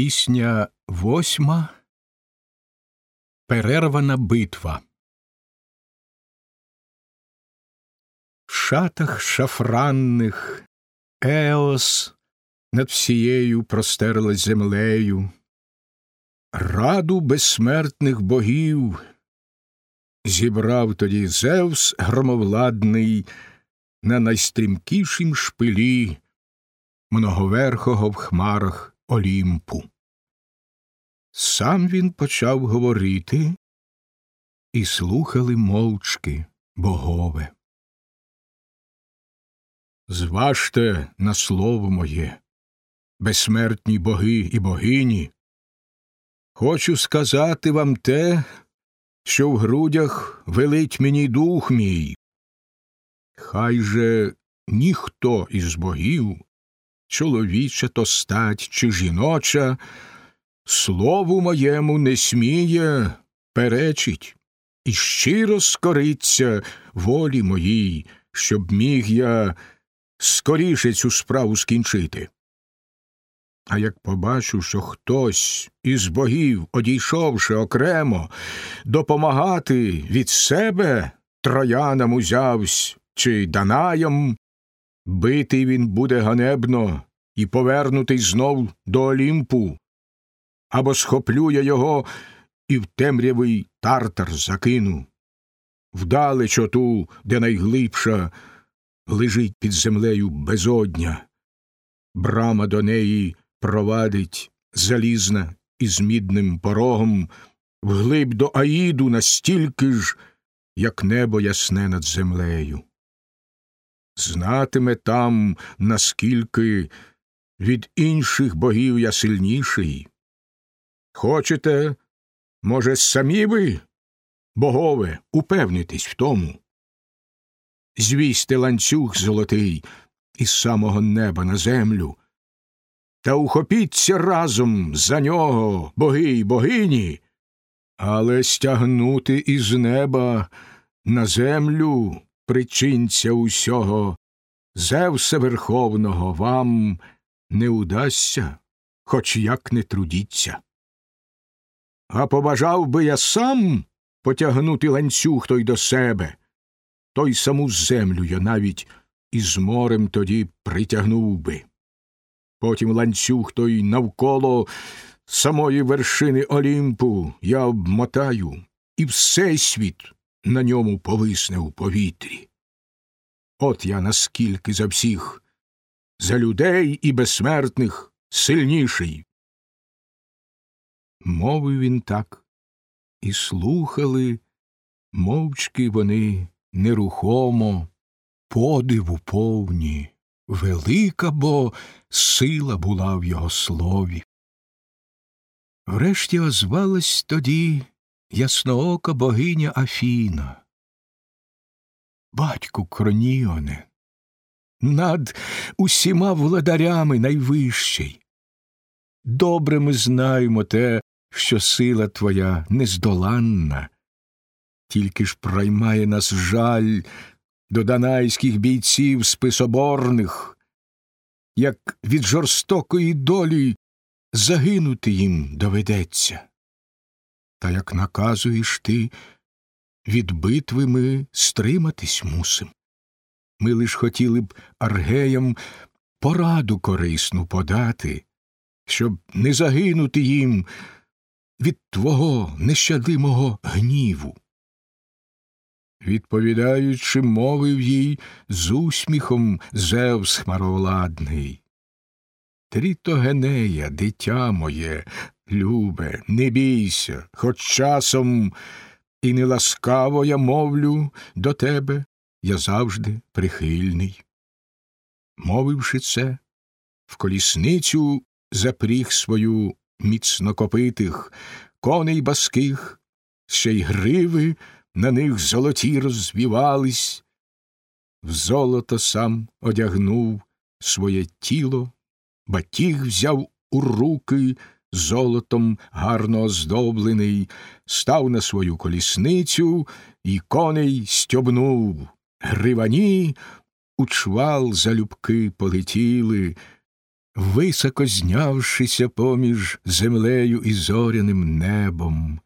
Пісня восьма Перервана битва. В шатах шафранних Еос над всією простерлась землею. Раду безсмертних богів зібрав тоді Зевс громовладний на найстрімкішім шпилі многоверхого в хмарах Олімпу. Сам він почав говорити, і слухали мовчки богове. Зважте на слово моє, безсмертні боги і богині. Хочу сказати вам те, що в грудях велить мені дух мій. Хай же ніхто із богів чоловіча то стать чи жіноча, слову моєму не сміє, перечить, і щиро скориться волі моїй, щоб міг я скоріше цю справу скінчити. А як побачу, що хтось із богів, одійшовши окремо, допомагати від себе троянам узявсь чи данаям, Битий він буде ганебно і повернутий знов до Олімпу, або схоплю я його і в темрявий тартар закину, вдалеч оту, де найглибша лежить під землею безодня, брама до неї провадить залізна із мідним порогом, вглиб до Аїду настільки ж, як небо ясне над землею. Знатиме там, наскільки від інших богів я сильніший. Хочете, може, самі ви, богове, упевнитись в тому? Звісьте ланцюг золотий із самого неба на землю, та ухопіться разом за нього, боги й богині, але стягнути із неба на землю причинця усього, Зевса Верховного вам не удасться, хоч як не трудіться. А побажав би я сам потягнути ланцюг той до себе, той саму землю я навіть із морем тоді притягнув би. Потім ланцюг той навколо самої вершини Олімпу я обмотаю, і всесвіт на ньому повисне у повітрі. От я наскільки за всіх, за людей і безсмертних сильніший. Мовив він так, і слухали, мовчки вони нерухомо, подиву повні, велика бо сила була в його слові. Врешті озвалась тоді ясноока богиня Афіна. Батьку Кроніоне, над усіма владарями найвищий. Добре ми знаємо те, що сила твоя нездоланна, тільки ж проймає нас жаль до данайських бійців списоборних, як від жорстокої долі загинути їм доведеться. Та як наказуєш ти, від битви ми стриматись мусим. Ми лиш хотіли б аргеям пораду корисну подати, щоб не загинути їм від твого нещадимого гніву. Відповідаючи, мовив їй з усміхом Зевс хмаровладний. Трітогенея, дитя моє, любе, не бійся, хоч часом і неласкаво я мовлю до тебе, я завжди прихильний. Мовивши це, в колісницю запріг свою міцно копитих, коней баских, ще й гриви на них золоті розвівались, в золото сам одягнув своє тіло, батіг взяв у руки золотом гарно оздоблений, став на свою колісницю і коней стьобнув. Гривані у чвал залюбки полетіли, високо знявшися поміж землею і зоряним небом,